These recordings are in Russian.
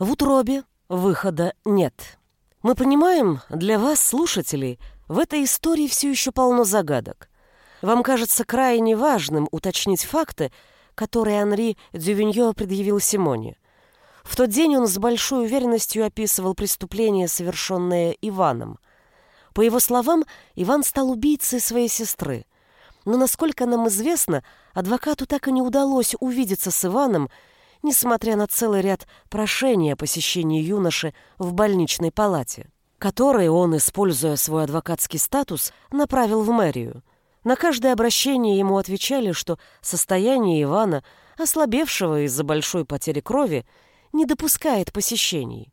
В утробе выхода нет. Мы понимаем, для вас, слушателей, в этой истории все еще полно загадок. Вам кажется крайне важным уточнить факты, которые Анри Дювиньо предъявил Симоне. В тот день он с большой уверенностью описывал преступление, совершенное Иваном. По его словам, Иван стал убийцей своей сестры. Но, насколько нам известно, адвокату так и не удалось увидеться с Иваном, несмотря на целый ряд прошений о посещении юноши в больничной палате, которые он, используя свой адвокатский статус, направил в мэрию. На каждое обращение ему отвечали, что состояние Ивана, ослабевшего из-за большой потери крови, не допускает посещений.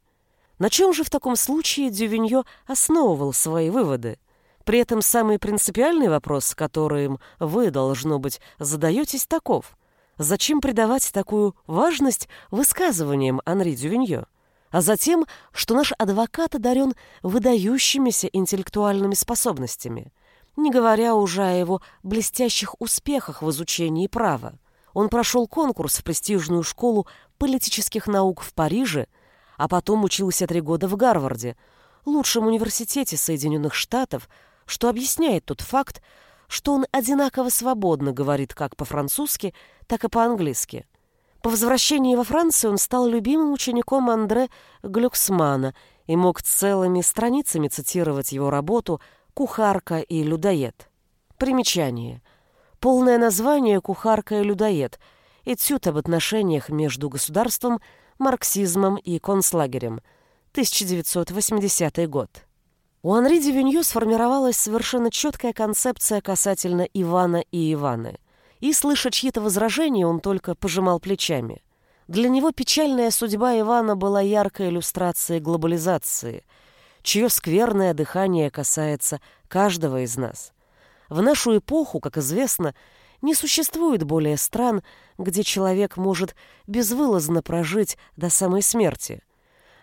На чем же в таком случае Дювиньо основывал свои выводы? При этом самый принципиальный вопрос, которым вы, должно быть, задаетесь, таков. Зачем придавать такую важность высказываниям Анри Дювиньо? А затем, что наш адвокат одарен выдающимися интеллектуальными способностями, не говоря уже о его блестящих успехах в изучении права. Он прошел конкурс в престижную школу политических наук в Париже, а потом учился три года в Гарварде, лучшем университете Соединенных Штатов, что объясняет тот факт, что он одинаково свободно говорит как по-французски, так и по-английски. По возвращении во Францию он стал любимым учеником Андре Глюксмана и мог целыми страницами цитировать его работу «Кухарка и людоед». Примечание. Полное название «Кухарка и людоед» — этюд об отношениях между государством, марксизмом и концлагерем, 1980 год. У Анри Дивинью сформировалась совершенно четкая концепция касательно Ивана и Иваны. И, слыша чьи-то возражения, он только пожимал плечами. Для него печальная судьба Ивана была яркой иллюстрацией глобализации, чье скверное дыхание касается каждого из нас. В нашу эпоху, как известно, не существует более стран, где человек может безвылазно прожить до самой смерти.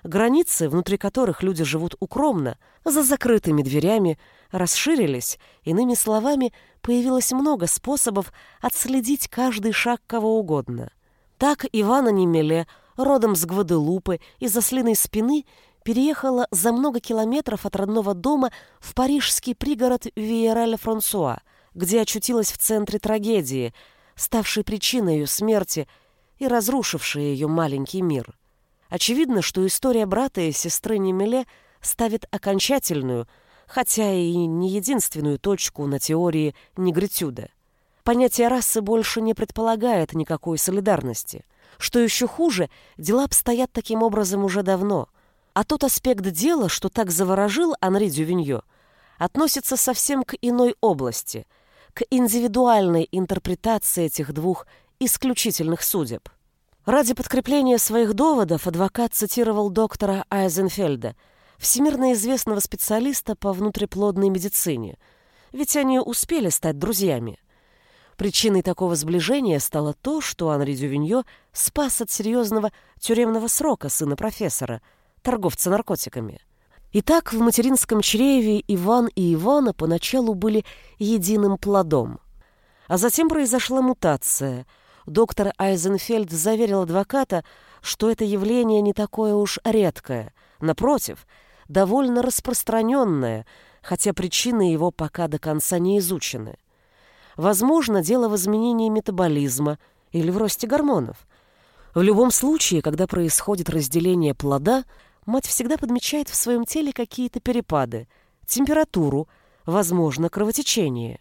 Границы, внутри которых люди живут укромно, за закрытыми дверями, расширились, иными словами, появилось много способов отследить каждый шаг кого угодно. Так Ивана Немеле, родом с Гваделупы, из ослиной спины, переехала за много километров от родного дома в парижский пригород Виераль-Франсуа, где очутилась в центре трагедии, ставшей причиной ее смерти и разрушившей ее маленький мир. Очевидно, что история брата и сестры Немеле ставит окончательную, хотя и не единственную точку на теории негритюда. Понятие расы больше не предполагает никакой солидарности. Что еще хуже, дела обстоят таким образом уже давно. А тот аспект дела, что так заворожил Анри Дювиньо, относится совсем к иной области, к индивидуальной интерпретации этих двух исключительных судеб. Ради подкрепления своих доводов адвокат цитировал доктора Айзенфельда, всемирно известного специалиста по внутриплодной медицине, ведь они успели стать друзьями. Причиной такого сближения стало то, что Анри Дювиньо спас от серьезного тюремного срока сына профессора, торговца наркотиками. Итак, в материнском чреве Иван и Ивана поначалу были единым плодом. А затем произошла мутация – доктор Айзенфельд заверил адвоката, что это явление не такое уж редкое, напротив, довольно распространенное, хотя причины его пока до конца не изучены. Возможно, дело в изменении метаболизма или в росте гормонов. В любом случае, когда происходит разделение плода, мать всегда подмечает в своем теле какие-то перепады, температуру, возможно, кровотечение.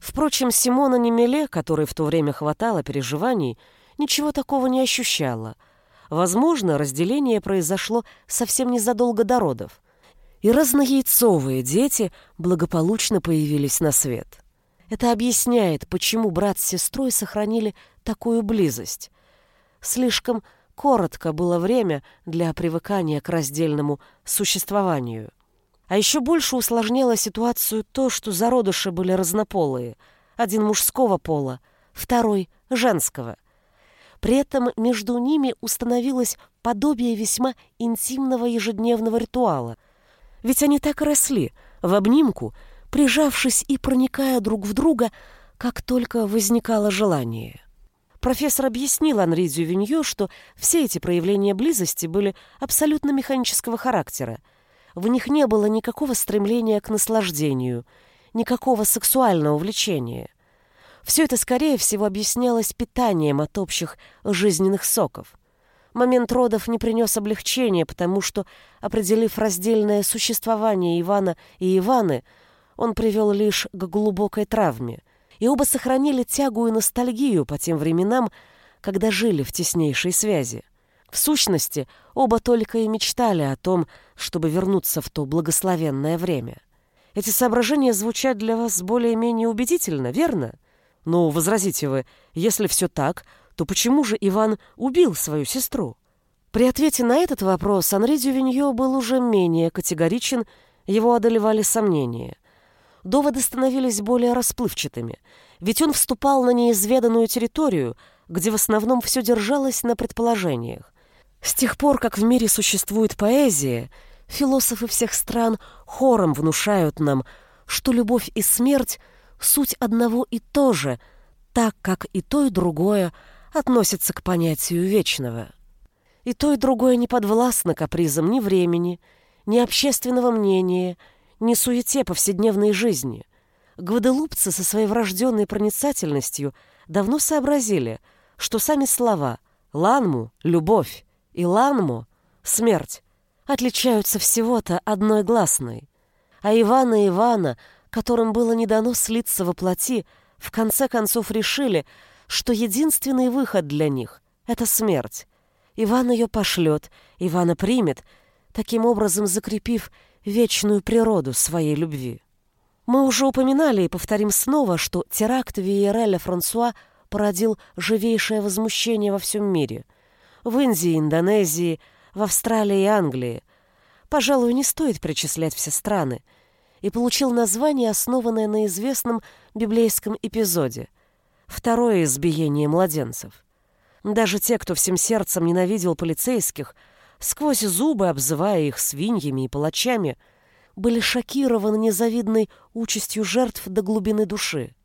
Впрочем, Симона Немеле, которой в то время хватало переживаний, ничего такого не ощущала. Возможно, разделение произошло совсем незадолго до родов. И разнояйцовые дети благополучно появились на свет. Это объясняет, почему брат с сестрой сохранили такую близость. Слишком коротко было время для привыкания к раздельному существованию. А еще больше усложняло ситуацию то, что зародыши были разнополые. Один мужского пола, второй — женского. При этом между ними установилось подобие весьма интимного ежедневного ритуала. Ведь они так росли, в обнимку, прижавшись и проникая друг в друга, как только возникало желание. Профессор объяснил Анри Дювиньо, что все эти проявления близости были абсолютно механического характера. В них не было никакого стремления к наслаждению, никакого сексуального влечения. Все это, скорее всего, объяснялось питанием от общих жизненных соков. Момент родов не принес облегчения, потому что, определив раздельное существование Ивана и Иваны, он привел лишь к глубокой травме. И оба сохранили тягу и ностальгию по тем временам, когда жили в теснейшей связи. В сущности, оба только и мечтали о том, чтобы вернуться в то благословенное время. Эти соображения звучат для вас более-менее убедительно, верно? Но, возразите вы, если все так, то почему же Иван убил свою сестру? При ответе на этот вопрос Анри Дювиньо был уже менее категоричен, его одолевали сомнения. Доводы становились более расплывчатыми, ведь он вступал на неизведанную территорию, где в основном все держалось на предположениях. С тех пор, как в мире существует поэзия, философы всех стран хором внушают нам, что любовь и смерть — суть одного и то же, так как и то, и другое — относится к понятию вечного. И то, и другое не подвластно капризам ни времени, ни общественного мнения, ни суете повседневной жизни. Гваделупцы со своей врожденной проницательностью давно сообразили, что сами слова «ланму» — «любовь» и «ланму» — «смерть» отличаются всего-то одной гласной. А Ивана и Ивана, которым было не дано слиться во плоти, в конце концов решили, что единственный выход для них — это смерть. Иван ее пошлет, Ивана примет, таким образом закрепив вечную природу своей любви. Мы уже упоминали и повторим снова, что теракт Виереля Франсуа породил живейшее возмущение во всем мире. В Индии, Индонезии, в Австралии и Англии. Пожалуй, не стоит причислять все страны. И получил название, основанное на известном библейском эпизоде — Второе избиение младенцев. Даже те, кто всем сердцем ненавидел полицейских, сквозь зубы обзывая их свиньями и палачами, были шокированы незавидной участью жертв до глубины души.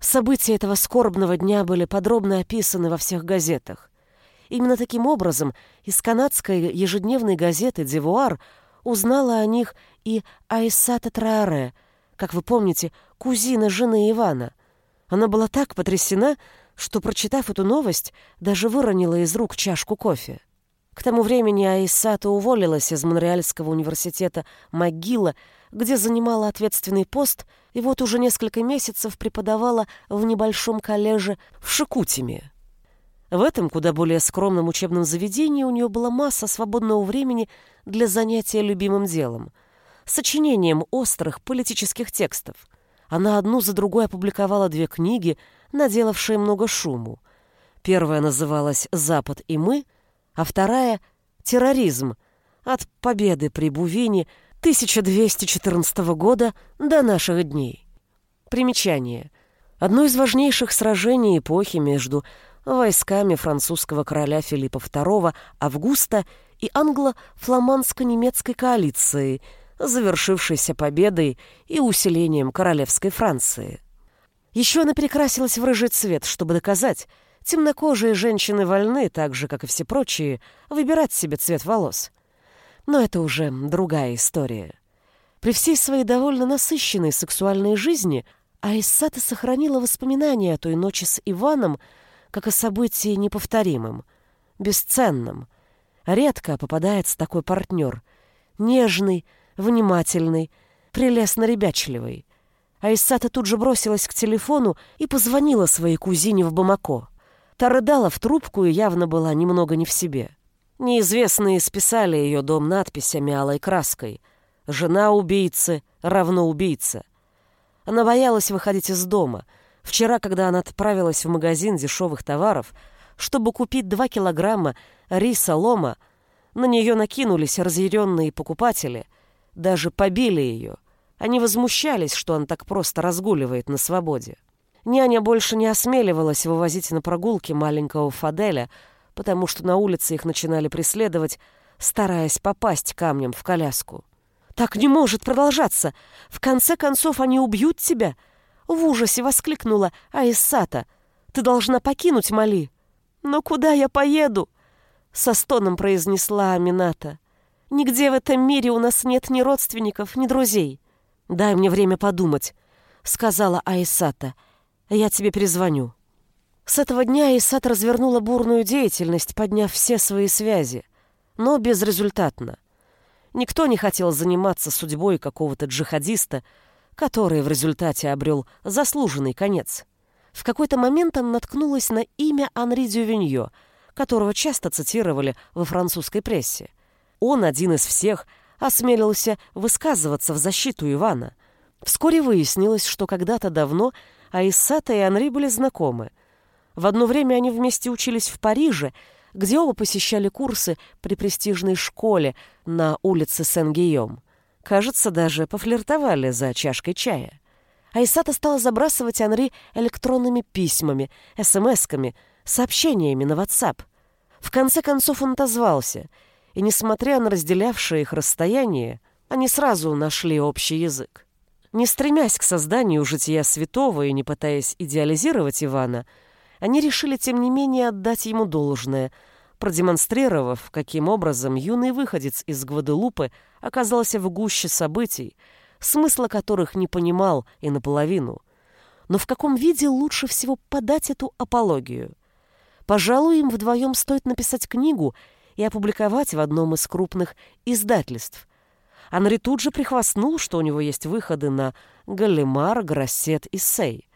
События этого скорбного дня были подробно описаны во всех газетах. Именно таким образом из канадской ежедневной газеты «Дивуар» узнала о них и Айсата Трааре, как вы помните, кузина жены Ивана. Она была так потрясена, что, прочитав эту новость, даже выронила из рук чашку кофе. К тому времени Аисата уволилась из Монреальского университета МcГилла, где занимала ответственный пост, и вот уже несколько месяцев преподавала в небольшом коллеже в Шикутиме. В этом куда более скромном учебном заведении у нее была масса свободного времени для занятия любимым делом — сочинением острых политических текстов — она одну за другой опубликовала две книги, наделавшие много шуму. Первая называлась «Запад и мы», а вторая «Терроризм. От победы при Бувине 1214 года до наших дней». Примечание. Одно из важнейших сражений эпохи между войсками французского короля Филиппа II Августа и англо-фламандско-немецкой коалицией – завершившейся победой и усилением королевской Франции. Еще она перекрасилась в рыжий цвет, чтобы доказать, темнокожие женщины вольны, так же, как и все прочие, выбирать себе цвет волос. Но это уже другая история. При всей своей довольно насыщенной сексуальной жизни Аиссата сохранила воспоминания о той ночи с Иваном как о событии неповторимом, бесценном. Редко попадается такой партнер, нежный, внимательный, прелестно ребячливый. Айсата тут же бросилась к телефону и позвонила своей кузине в Бамако. Та рыдала в трубку и явно была немного не в себе. Неизвестные списали ее дом надписями алой краской. «Жена убийцы равно убийца». Она боялась выходить из дома. Вчера, когда она отправилась в магазин дешевых товаров, чтобы купить два килограмма риса лома, на нее накинулись разъяренные покупатели — даже побили ее. Они возмущались, что он так просто разгуливает на свободе. Няня больше не осмеливалась вывозить на прогулки маленького Фаделя, потому что на улице их начинали преследовать, стараясь попасть камнем в коляску. «Так не может продолжаться! В конце концов они убьют тебя!» В ужасе воскликнула Аиссата. «Ты должна покинуть Мали!» Но куда я поеду?» Со стоном произнесла Амината. «Нигде в этом мире у нас нет ни родственников, ни друзей. Дай мне время подумать», — сказала Айсата. «Я тебе перезвоню». С этого дня Айсат развернула бурную деятельность, подняв все свои связи, но безрезультатно. Никто не хотел заниматься судьбой какого-то джихадиста, который в результате обрел заслуженный конец. В какой-то момент она наткнулась на имя Анри Дювиньо, которого часто цитировали во французской прессе. Он один из всех осмелился высказываться в защиту Ивана. Вскоре выяснилось, что когда-то давно Аиссата и Анри были знакомы. В одно время они вместе учились в Париже, где оба посещали курсы при престижной школе на улице Сен-Гийом. Кажется, даже пофлиртовали за чашкой чая. Айсата стала забрасывать Анри электронными письмами, смс-ками, сообщениями на WhatsApp. В конце концов он отозвался, и, несмотря на разделявшее их расстояние, они сразу нашли общий язык. Не стремясь к созданию жития святого и не пытаясь идеализировать Ивана, они решили, тем не менее, отдать ему должное, продемонстрировав, каким образом юный выходец из Гваделупы оказался в гуще событий, смысла которых не понимал и наполовину. Но в каком виде лучше всего подать эту апологию? Пожалуй, им вдвоем стоит написать книгу и опубликовать в одном из крупных издательств. Анри тут же прихвастнул, что у него есть выходы на Галимар, Грассет и Сей.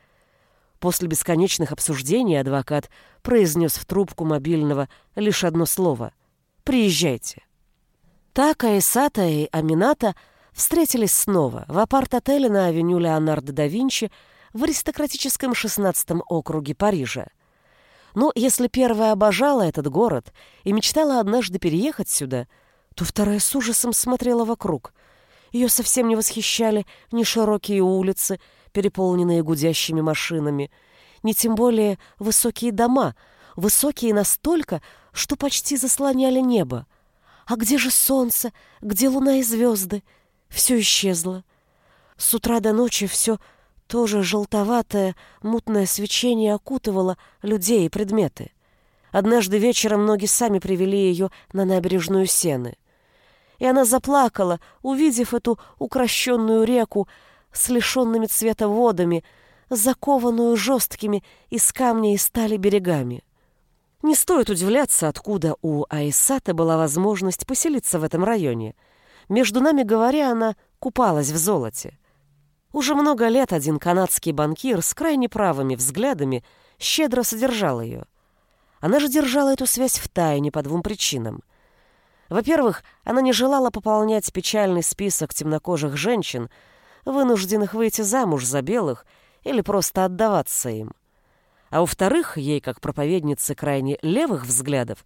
После бесконечных обсуждений адвокат произнес в трубку мобильного лишь одно слово «Приезжайте». Так Аисата и Амината – встретились снова в апарт-отеле на авеню Леонардо да Винчи в аристократическом 16-м округе Парижа. Но если первая обожала этот город и мечтала однажды переехать сюда, то вторая с ужасом смотрела вокруг. Ее совсем не восхищали ни широкие улицы, переполненные гудящими машинами, ни тем более высокие дома, высокие настолько, что почти заслоняли небо. А где же солнце, где луна и звезды? Все исчезло. С утра до ночи все тоже желтоватое, мутное свечение окутывало людей и предметы. Однажды вечером ноги сами привели ее на набережную Сены. И она заплакала, увидев эту укращенную реку с лишенными цвета водами, закованную жесткими из камня и стали берегами. Не стоит удивляться, откуда у Айсата была возможность поселиться в этом районе — между нами говоря, она купалась в золоте. Уже много лет один канадский банкир с крайне правыми взглядами щедро содержал ее. Она же держала эту связь в тайне по двум причинам. Во-первых, она не желала пополнять печальный список темнокожих женщин, вынужденных выйти замуж за белых или просто отдаваться им. А во-вторых, ей, как проповеднице крайне левых взглядов,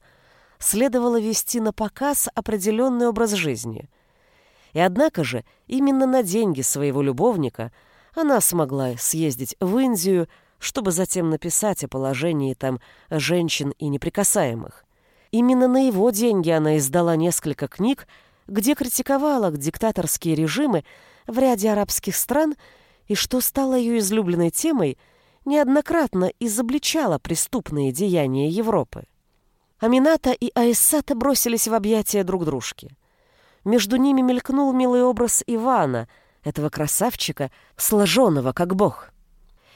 следовало вести на показ определенный образ жизни. И однако же именно на деньги своего любовника она смогла съездить в Индию, чтобы затем написать о положении там женщин и неприкасаемых. Именно на его деньги она издала несколько книг, где критиковала диктаторские режимы в ряде арабских стран и, что стало ее излюбленной темой, неоднократно изобличала преступные деяния Европы. Амината и Аиссата бросились в объятия друг дружки. Между ними мелькнул милый образ Ивана, этого красавчика, сложенного как бог.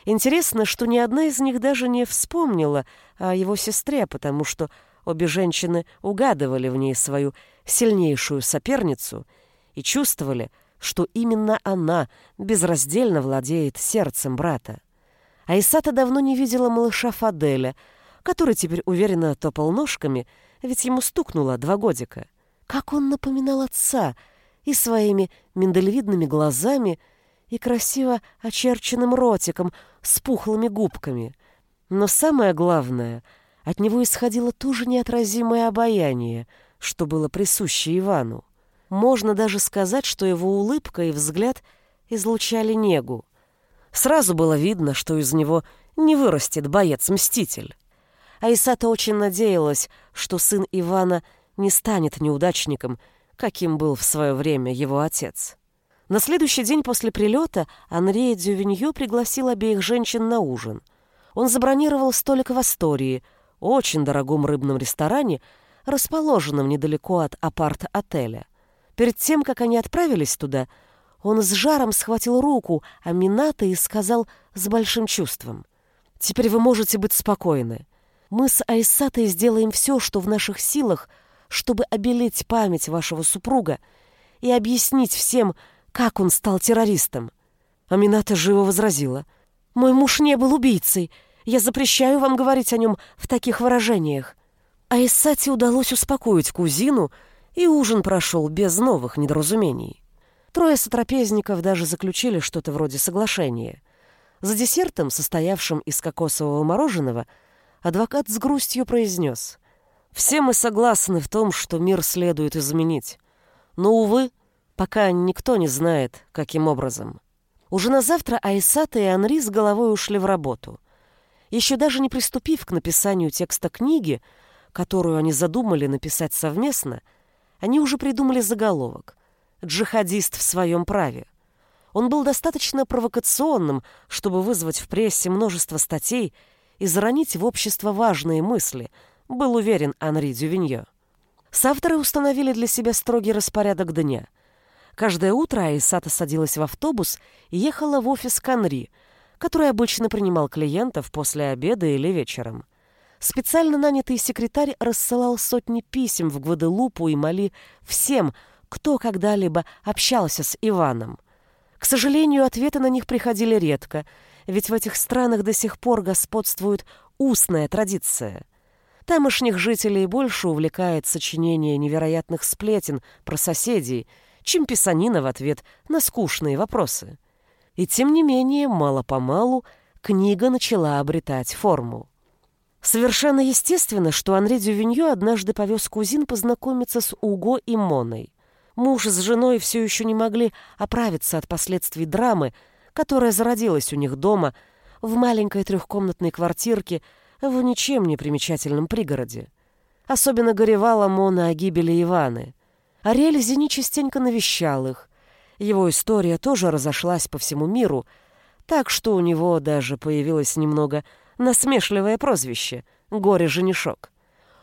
Интересно, что ни одна из них даже не вспомнила о его сестре, потому что обе женщины угадывали в ней свою сильнейшую соперницу и чувствовали, что именно она безраздельно владеет сердцем брата. Айсата давно не видела малыша Фаделя, который теперь уверенно топал ножками, ведь ему стукнуло два годика. Как он напоминал отца и своими миндалевидными глазами, и красиво очерченным ротиком с пухлыми губками. Но самое главное, от него исходило то же неотразимое обаяние, что было присуще Ивану. Можно даже сказать, что его улыбка и взгляд излучали негу. Сразу было видно, что из него не вырастет боец-мститель. Айсата очень надеялась, что сын Ивана — не станет неудачником, каким был в свое время его отец. На следующий день после прилета Анри Дювиньо пригласил обеих женщин на ужин. Он забронировал столик в Астории, очень дорогом рыбном ресторане, расположенном недалеко от апарт-отеля. Перед тем, как они отправились туда, он с жаром схватил руку Амината и сказал с большим чувством. «Теперь вы можете быть спокойны. Мы с Айсатой сделаем все, что в наших силах, чтобы обелить память вашего супруга и объяснить всем, как он стал террористом». Амината живо возразила. «Мой муж не был убийцей. Я запрещаю вам говорить о нем в таких выражениях». Айсате удалось успокоить кузину, и ужин прошел без новых недоразумений. Трое сотрапезников даже заключили что-то вроде соглашения. За десертом, состоявшим из кокосового мороженого, адвокат с грустью произнес. «Все мы согласны в том, что мир следует изменить. Но, увы, пока никто не знает, каким образом». Уже на завтра Айсата и Анри с головой ушли в работу. Еще даже не приступив к написанию текста книги, которую они задумали написать совместно, они уже придумали заголовок джихадист в своем праве. Он был достаточно провокационным, чтобы вызвать в прессе множество статей и заронить в общество важные мысли, был уверен Анри Дювиньо. Савторы установили для себя строгий распорядок дня. Каждое утро Айсата садилась в автобус и ехала в офис Канри, который обычно принимал клиентов после обеда или вечером. Специально нанятый секретарь рассылал сотни писем в Гваделупу и Мали всем, кто когда-либо общался с Иваном. К сожалению, ответы на них приходили редко, ведь в этих странах до сих пор господствует устная традиция. Тамошних жителей больше увлекает сочинение невероятных сплетен про соседей, чем писанина в ответ на скучные вопросы. И тем не менее, мало-помалу, книга начала обретать форму. Совершенно естественно, что Анри Дювиньо однажды повез кузин познакомиться с Уго и Моной. Муж с женой все еще не могли оправиться от последствий драмы, которая зародилась у них дома, в маленькой трехкомнатной квартирке в ничем не примечательном пригороде. Особенно горевала Мона о гибели Иваны. Ариэль Зини частенько навещал их. Его история тоже разошлась по всему миру, так что у него даже появилось немного насмешливое прозвище «Горе-женишок».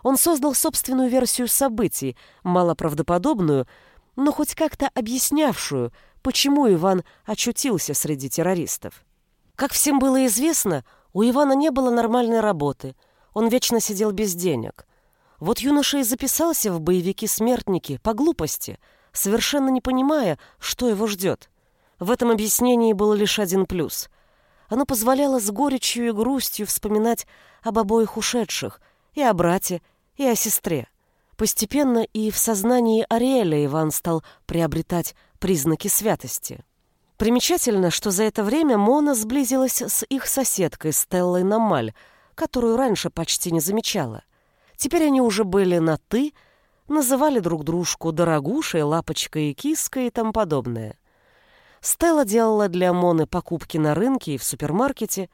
Он создал собственную версию событий, малоправдоподобную, но хоть как-то объяснявшую, почему Иван очутился среди террористов. Как всем было известно, у Ивана не было нормальной работы, он вечно сидел без денег. Вот юноша и записался в боевики-смертники по глупости, совершенно не понимая, что его ждет. В этом объяснении был лишь один плюс. Оно позволяло с горечью и грустью вспоминать об обоих ушедших, и о брате, и о сестре. Постепенно и в сознании Ариэля Иван стал приобретать признаки святости. Примечательно, что за это время Мона сблизилась с их соседкой Стеллой Намаль, которую раньше почти не замечала. Теперь они уже были на «ты», называли друг дружку дорогушей, лапочкой и киской и тому подобное. Стелла делала для Моны покупки на рынке и в супермаркете,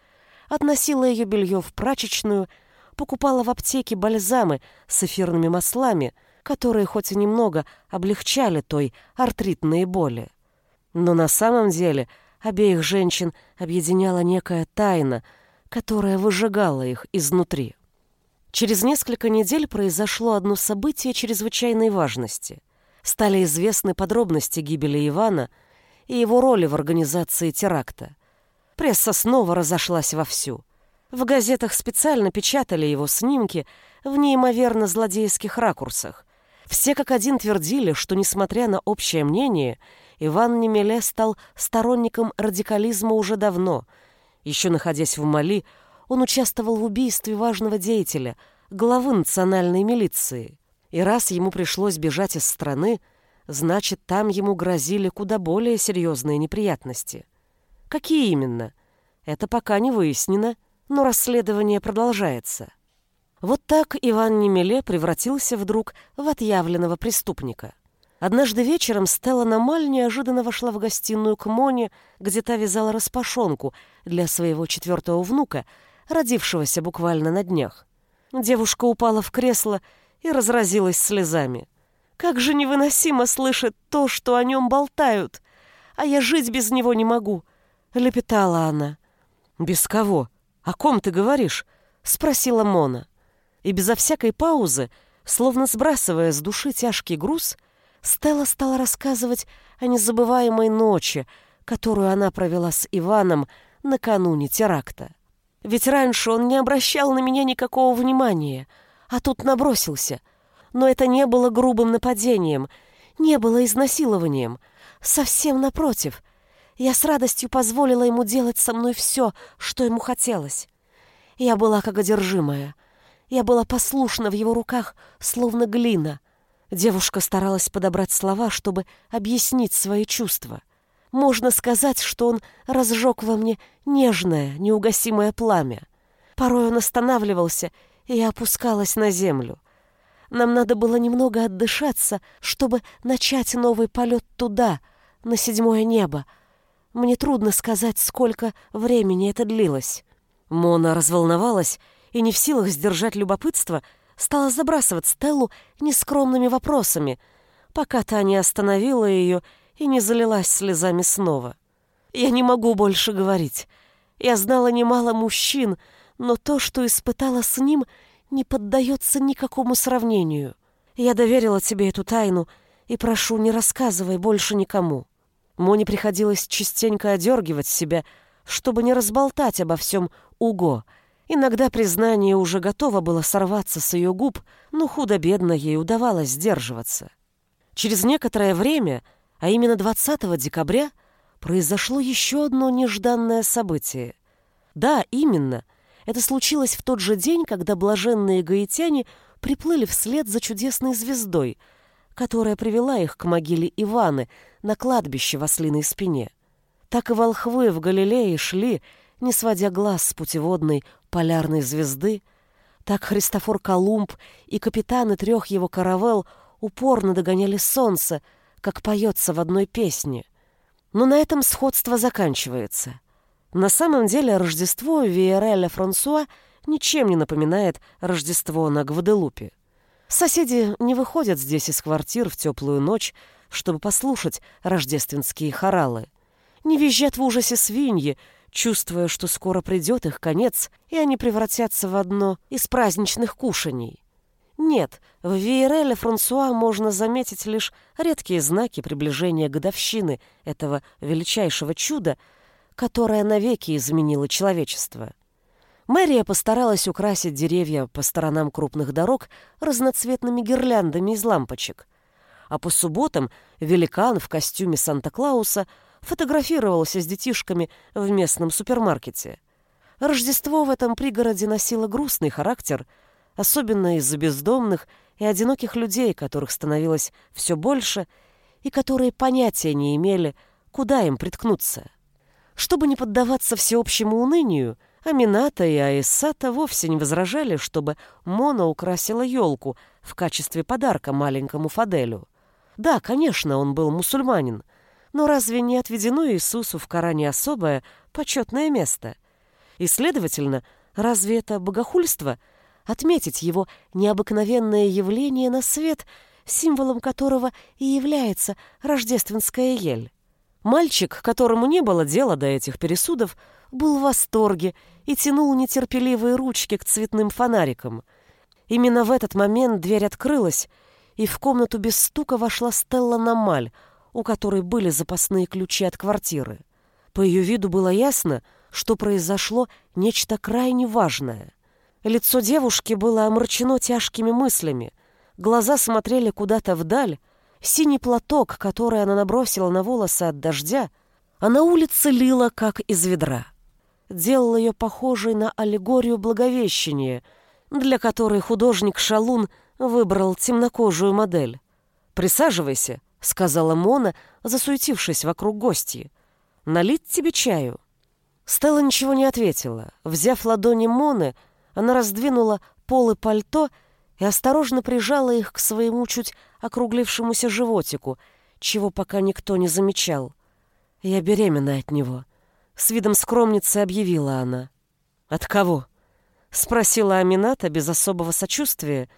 относила ее белье в прачечную – покупала в аптеке бальзамы с эфирными маслами, которые хоть и немного облегчали той артритные боли. Но на самом деле обеих женщин объединяла некая тайна, которая выжигала их изнутри. Через несколько недель произошло одно событие чрезвычайной важности. Стали известны подробности гибели Ивана и его роли в организации теракта. Пресса снова разошлась вовсю. В газетах специально печатали его снимки в неимоверно злодейских ракурсах. Все как один твердили, что, несмотря на общее мнение, Иван Немеле стал сторонником радикализма уже давно. Еще находясь в Мали, он участвовал в убийстве важного деятеля, главы национальной милиции. И раз ему пришлось бежать из страны, значит, там ему грозили куда более серьезные неприятности. Какие именно? Это пока не выяснено но расследование продолжается. Вот так Иван Немеле превратился вдруг в отъявленного преступника. Однажды вечером Стелла Намаль неожиданно вошла в гостиную к Моне, где та вязала распашонку для своего четвертого внука, родившегося буквально на днях. Девушка упала в кресло и разразилась слезами. «Как же невыносимо слышать то, что о нем болтают! А я жить без него не могу!» — лепетала она. «Без кого?» «О ком ты говоришь?» — спросила Мона. И безо всякой паузы, словно сбрасывая с души тяжкий груз, Стелла стала рассказывать о незабываемой ночи, которую она провела с Иваном накануне теракта. Ведь раньше он не обращал на меня никакого внимания, а тут набросился. Но это не было грубым нападением, не было изнасилованием. Совсем напротив. Я с радостью позволила ему делать со мной все, что ему хотелось. Я была как одержимая. Я была послушна в его руках, словно глина. Девушка старалась подобрать слова, чтобы объяснить свои чувства. Можно сказать, что он разжег во мне нежное, неугасимое пламя. Порой он останавливался, и я опускалась на землю. Нам надо было немного отдышаться, чтобы начать новый полет туда, на седьмое небо. Мне трудно сказать, сколько времени это длилось. Мона разволновалась и, не в силах сдержать любопытство, стала забрасывать Стеллу нескромными вопросами, пока та не остановила ее и не залилась слезами снова. Я не могу больше говорить. Я знала немало мужчин, но то, что испытала с ним, не поддается никакому сравнению. Я доверила тебе эту тайну и прошу, не рассказывай больше никому. Моне приходилось частенько одергивать себя, чтобы не разболтать обо всем Уго. Иногда признание уже готово было сорваться с ее губ, но худо-бедно ей удавалось сдерживаться. Через некоторое время а именно 20 декабря произошло еще одно нежданное событие. Да, именно. Это случилось в тот же день, когда блаженные гаитяне приплыли вслед за чудесной звездой, которая привела их к могиле Иваны на кладбище в ослиной спине. Так и волхвы в Галилее шли, не сводя глаз с путеводной полярной звезды, так Христофор Колумб и капитаны трех его каравел упорно догоняли солнце, как поется в одной песне. Но на этом сходство заканчивается. На самом деле Рождество Виереля Франсуа ничем не напоминает Рождество на Гваделупе. Соседи не выходят здесь из квартир в теплую ночь, чтобы послушать рождественские хоралы. Не визжат в ужасе свиньи, чувствуя, что скоро придет их конец, и они превратятся в одно из праздничных кушаний. Нет, в Виереле Франсуа можно заметить лишь редкие знаки приближения годовщины этого величайшего чуда, которое навеки изменило человечество. Мэрия постаралась украсить деревья по сторонам крупных дорог разноцветными гирляндами из лампочек. А по субботам великан в костюме Санта-Клауса фотографировался с детишками в местном супермаркете. Рождество в этом пригороде носило грустный характер – особенно из-за бездомных и одиноких людей, которых становилось все больше и которые понятия не имели, куда им приткнуться. Чтобы не поддаваться всеобщему унынию, Амината и Аиссата вовсе не возражали, чтобы Мона украсила елку в качестве подарка маленькому Фаделю. Да, конечно, он был мусульманин, но разве не отведено Иисусу в Коране особое почетное место? И, следовательно, разве это богохульство – отметить его необыкновенное явление на свет, символом которого и является рождественская ель. Мальчик, которому не было дела до этих пересудов, был в восторге и тянул нетерпеливые ручки к цветным фонарикам. Именно в этот момент дверь открылась, и в комнату без стука вошла Стелла Намаль, у которой были запасные ключи от квартиры. По ее виду было ясно, что произошло нечто крайне важное — Лицо девушки было омрачено тяжкими мыслями. Глаза смотрели куда-то вдаль. Синий платок, который она набросила на волосы от дождя, а на улице лила, как из ведра. Делал ее похожей на аллегорию Благовещения, для которой художник Шалун выбрал темнокожую модель. «Присаживайся», — сказала Мона, засуетившись вокруг гостьи. «Налить тебе чаю?» Стелла ничего не ответила. Взяв ладони Моны, она раздвинула полы пальто и осторожно прижала их к своему чуть округлившемуся животику, чего пока никто не замечал. «Я беременна от него», — с видом скромницы объявила она. «От кого?» — спросила Амината без особого сочувствия,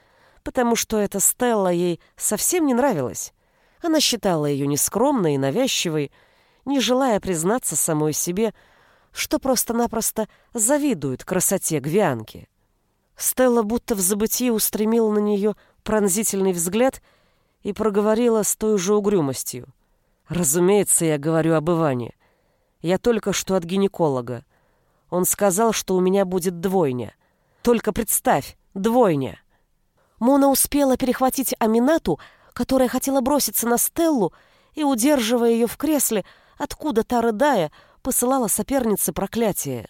потому что эта Стелла ей совсем не нравилась. Она считала ее нескромной и навязчивой, не желая признаться самой себе, что просто-напросто завидует красоте Гвианки. Стелла будто в забытии устремила на нее пронзительный взгляд и проговорила с той же угрюмостью. «Разумеется, я говорю об Иване. Я только что от гинеколога. Он сказал, что у меня будет двойня. Только представь, двойня!» Мона успела перехватить Аминату, которая хотела броситься на Стеллу, и, удерживая ее в кресле, откуда та рыдая, посылала сопернице проклятие.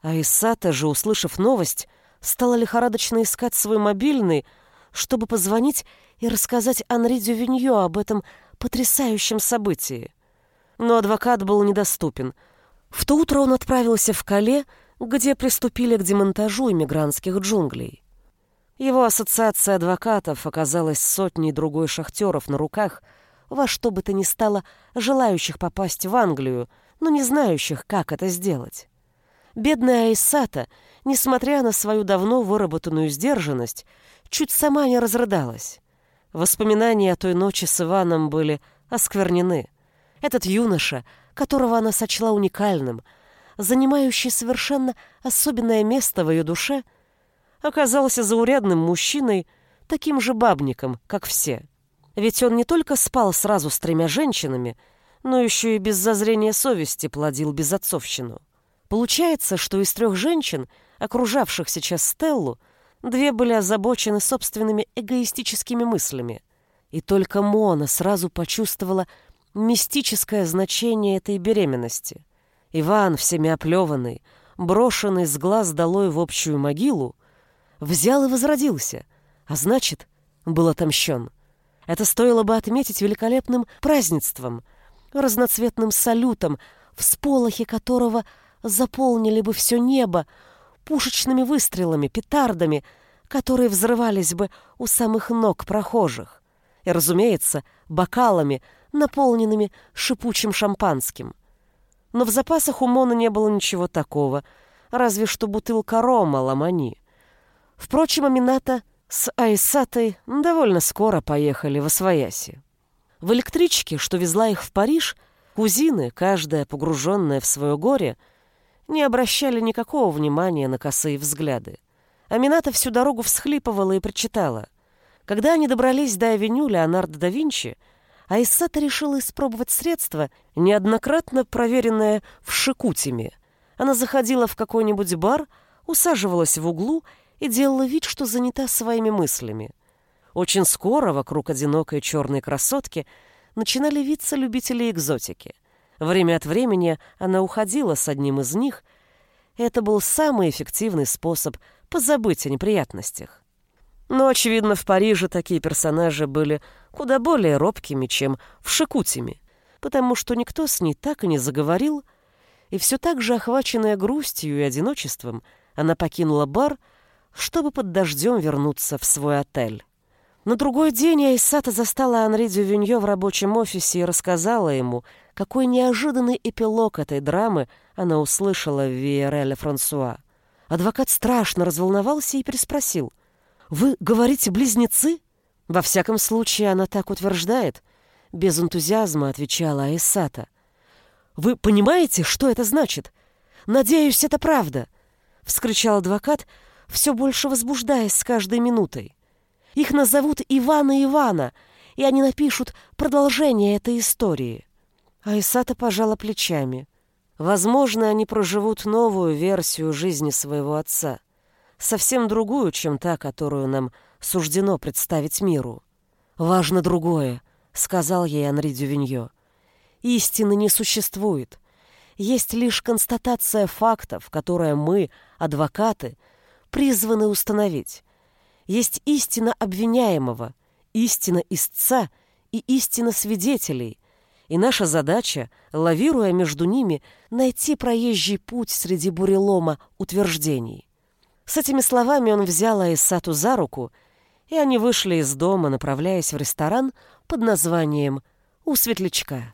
А Исата же, услышав новость, стала лихорадочно искать свой мобильный, чтобы позвонить и рассказать Анри Дювиньо об этом потрясающем событии. Но адвокат был недоступен. В то утро он отправился в Кале, где приступили к демонтажу иммигрантских джунглей. Его ассоциация адвокатов оказалась сотней другой шахтеров на руках, во что бы то ни стало желающих попасть в Англию, но не знающих, как это сделать. Бедная Айсата, несмотря на свою давно выработанную сдержанность, чуть сама не разрыдалась. Воспоминания о той ночи с Иваном были осквернены. Этот юноша, которого она сочла уникальным, занимающий совершенно особенное место в ее душе, оказался заурядным мужчиной, таким же бабником, как все. Ведь он не только спал сразу с тремя женщинами, но еще и без зазрения совести плодил безотцовщину. Получается, что из трех женщин, окружавших сейчас Стеллу, две были озабочены собственными эгоистическими мыслями. И только Мона сразу почувствовала мистическое значение этой беременности. Иван, всеми оплеванный, брошенный с глаз долой в общую могилу, взял и возродился, а значит, был отомщен. Это стоило бы отметить великолепным празднеством, разноцветным салютом, в сполохе которого – заполнили бы все небо пушечными выстрелами, петардами, которые взрывались бы у самых ног прохожих. И, разумеется, бокалами, наполненными шипучим шампанским. Но в запасах у Мона не было ничего такого, разве что бутылка рома ламани. Впрочем, Амината с Айсатой довольно скоро поехали в Освояси. В электричке, что везла их в Париж, кузины, каждая погруженная в свое горе, — не обращали никакого внимания на косые взгляды. Амината всю дорогу всхлипывала и прочитала. Когда они добрались до авеню Леонардо да Винчи, Айсата решила испробовать средство, неоднократно проверенное в Шикутиме. Она заходила в какой-нибудь бар, усаживалась в углу и делала вид, что занята своими мыслями. Очень скоро вокруг одинокой черной красотки начинали виться любители экзотики. Время от времени она уходила с одним из них. Это был самый эффективный способ позабыть о неприятностях. Но, очевидно, в Париже такие персонажи были куда более робкими, чем в Шикутиме, потому что никто с ней так и не заговорил, и все так же охваченная грустью и одиночеством, она покинула бар, чтобы под дождем вернуться в свой отель. На другой день Айсата застала Анри Дювиньо в рабочем офисе и рассказала ему, какой неожиданный эпилог этой драмы она услышала в Виереле Франсуа. Адвокат страшно разволновался и переспросил. «Вы говорите близнецы?» «Во всяком случае, она так утверждает», — без энтузиазма отвечала Айсата. «Вы понимаете, что это значит? Надеюсь, это правда», — вскричал адвокат, все больше возбуждаясь с каждой минутой. Их назовут Ивана Ивана, и они напишут продолжение этой истории. Айсата пожала плечами. Возможно, они проживут новую версию жизни своего отца, совсем другую, чем та, которую нам суждено представить миру. «Важно другое», — сказал ей Анри Дювиньо. «Истины не существует. Есть лишь констатация фактов, которые мы, адвокаты, призваны установить. Есть истина обвиняемого, истина истца и истина свидетелей, и наша задача, лавируя между ними, найти проезжий путь среди бурелома утверждений. С этими словами он взял Аисату за руку, и они вышли из дома, направляясь в ресторан под названием «У светлячка».